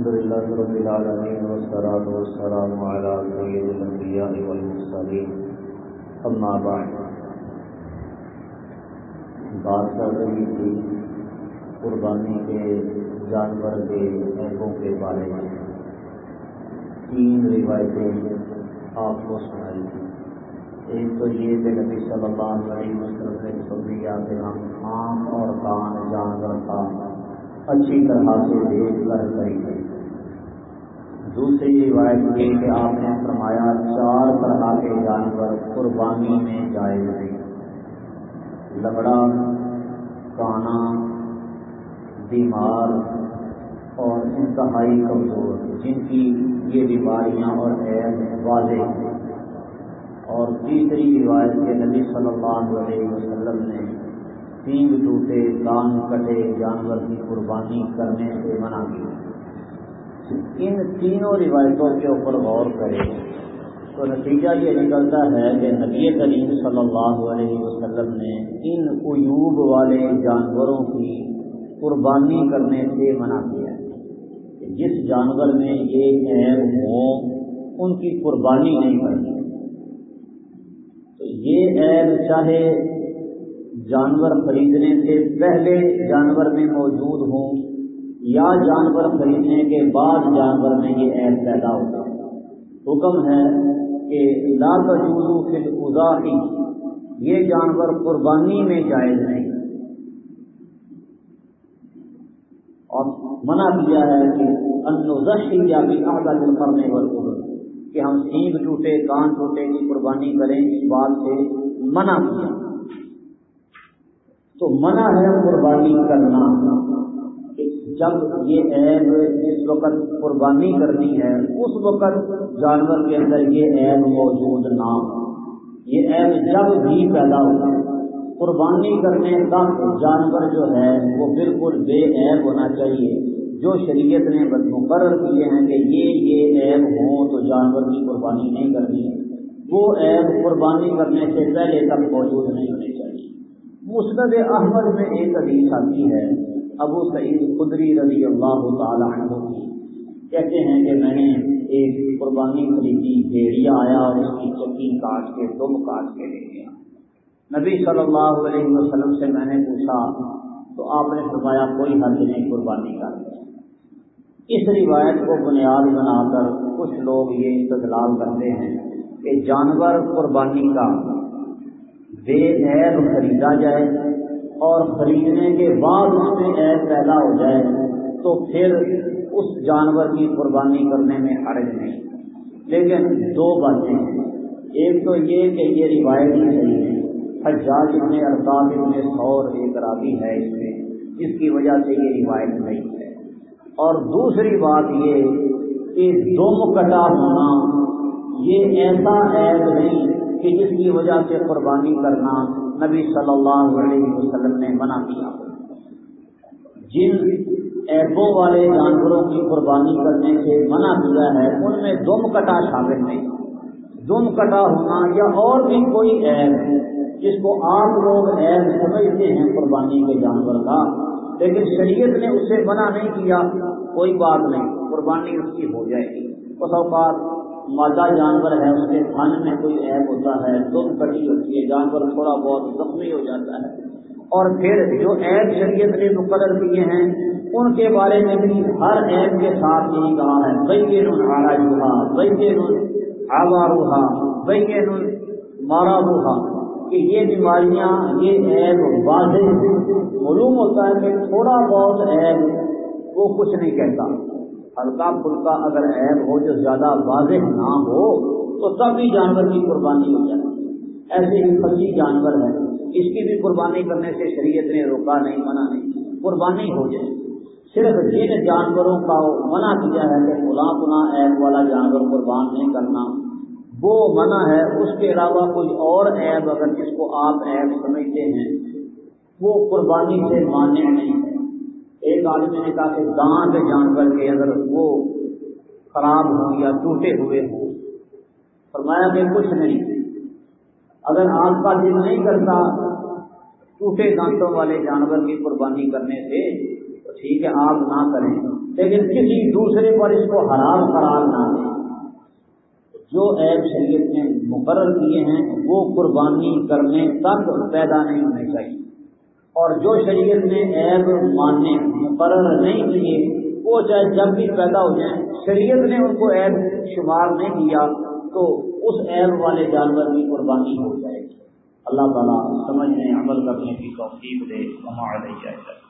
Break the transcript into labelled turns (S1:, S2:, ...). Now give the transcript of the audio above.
S1: الحمد لله رب العالمين والصلاة والسلام على سيد الأنبياء والمرسلين. أما بعد. بات کر رہی تھی قربانی کے جانور کے عیبوں کے بارے میں. تین روایتیں آپ کو سنائی تھی. ایک تو یہ کہ نبی صلی اللہ علیہ وسلم نے سبزیا کے ہم آم اور کان جانور کا اچھی طرح سے دیکھ کر خریدے دوسری روایت یہ کہ آپ نے فرمایا چار طرح کے جانور قربانی میں جائز نہیں لگڑا کانا، بیمار اور انتہائی کمزور، جن کی یہ بیماریاں اور عید واضح ہیں۔ اور تیسری روایت کے نبی صلی اللہ علیہ وسلم نے سینگ ٹوٹے کان کٹے جانور کی قربانی کرنے سے منع کی ان تینوں روایتوں کے اوپر غور کرے تو نتیجہ یہ نکلتا ہے کہ نبی کریم صلی اللہ علیہ وسلم نے ان قیوب والے جانوروں کی قربانی کرنے سے منع کیا کہ جس جانور میں یہ عیب ہو ان کی قربانی نہیں کرنی۔ تو یہ عیب چاہے جانور خریدنے سے، پہلے جانور میں موجود ہوں یا جانور خریدنے کے بعد جانور میں یہ عیب پیدا ہوتا حکم ہے کہ لا تجوزو فی الاضاحی، یہ جانور قربانی میں جائز نہیں۔ اور منع کیا ہے کہ انوزشی یا بھی آگا دل کرنے کہ ہم سینگ ٹوٹے، کان ٹوٹے کی قربانی کریں، اس بات سے منع کیا۔ تو منع ہے قربانی کرنا۔ جب یہ عیب جس وقت قربانی کرنی ہے، اس وقت جانور کے اندر یہ عیب موجود نہ ہو۔ یہ عیب جب بھی پیدا ہوتا ہے قربانی کرنے کا جانور جو ہے، وہ بالکل بے عیب ہونا چاہیے۔ جو شریعت نے مقرر کیے ہیں کہ یہ یہ عیب ہوں تو جانور کی قربانی نہیں کرنی۔ وہ عیب قربانی کرنے سے پہلے تک موجود نہیں ہونے چاہیے۔ مسند احمد میں ایک حدیث آتی ہے۔ ابو سعید خدری رضی اللہ تعالیٰ عنہ کی کہتے ہیں کہ میں نے ایک قربانی خریدی، بھیڑیا آیا اور اس کی چکی کاٹ کے، دم کاٹ کے لے گیا۔ نبی صلی اللہ علیہ وسلم سے میں نے پوچھا، تو آپ نے فرمایا کوئی حد نہیں قربانی کر اس روایت کو بنیاد بنا کر کچھ لوگ یہ استدلال کرتے ہیں کہ جانور قربانی کا بے عیب خریدا جائے اور خریدنے کے بعد اس میں عیب پیدا ہو جائے تو پھر اس جانور کی قربانی کرنے میں حرج نہیں۔ لیکن دو باتیں ہیں۔ ایک تو یہ کہ یہ روایت ہی صحیح ہے۔ حجاج ابن ارکاب ابن سور ایک راوی ہے اس میں۔ جس کی وجہ سے یہ روایت نہیں ہے۔ اور دوسری بات یہ کہ دم کٹا ہونا، یہ ایسا عیب نہیں کہ جس کی وجہ سے قربانی کرنا نبی صلی اللہ علیہ وسلم نے منع کیا۔ جن ایبوں والے جانوروں کی قربانی کرنے سے منع کیا ہے، ان میں دم کٹا شامل نہیں۔ دم کٹا ہونا یا اور بھی کوئی ایب جس کو آپ لوگ ایب سمجھتے ہیں قربانی کے جانور کا۔ لیکن شریعت نے اسے منع نہیں کیا، کوئی بات نہیں، قربانی اس کی ہو جائے گی۔ اس اوقات مادہ جانور ہے، اس کے تھن میں کوئی عیب ہوتا ہے دم کٹی ہوتی ہے، جانور تھوڑا بہت زخمی ہو جاتا ہے۔ اور پھر جو عیب شریعت نے مقرر کیے ہیں، ان کے بارے میں بھی ہر عیب کے ساتھ یہی کہا ہے۔ بئی نارا روحا بئی آبا روحا بئی مارا روحا کہ یہ بیماریاں، یہ عیب واضح معلوم ہوتا ہے کہ تھوڑا بہت عیب وہ کچھ نہیں کہتا۔ ہلکا پھلکا اگر عیب ہو جو زیادہ واضح نہ ہو، تو تب بھی جانور کی قربانی ہو جائے ایسے ہی فصی جانور ہے اس کی بھی قربانی کرنے سے شریعت نے روکا نہیں، منع نہیں۔ قربانی ہو جائے۔ صرف جن جانوروں کا منع کیا ہے کہ فلاں پنا عیب والا جانور قربان نہیں کرنا، وہ منع ہے۔ اس کے علاوہ کوئی اور عیب اگر جس کو آپ عیب سمجھتے ہیں، وہ قربانی سے ماننے نہیں۔ ایک آدمی نے کہا کہ دانت جانور کے اگر وہ خراب ہوں یا ٹوٹے ہوئے ہوں۔ فرمایا کہ کچھ نہیں۔ اگر آپ کا دل نہیں کرتا، ٹوٹے دانتوں والے جانور کی قربانی کرنے سے تو ٹھیک ہے، آپ نہ کریں۔ لیکن کسی دوسرے پر اس کو حرام قرار نہ دیں۔ جو عیب شریعت نے مقرر کیے ہیں، وہ قربانی کرنے تک پیدا نہیں ہونے چاہیے۔ اور جو شریعت نے عیب ماننے، مقرر نہیں کیے، وہ چاہے جب بھی پیدا ہو جائیں، شریعت نے ان کو عیب شمار نہیں کیا، تو اس عیب والے جانور کی قربانی ہو جائے گی۔ اللہ تعالیٰ سمجھنے، عمل کرنے کی توفیق دے۔ ہمارے جائے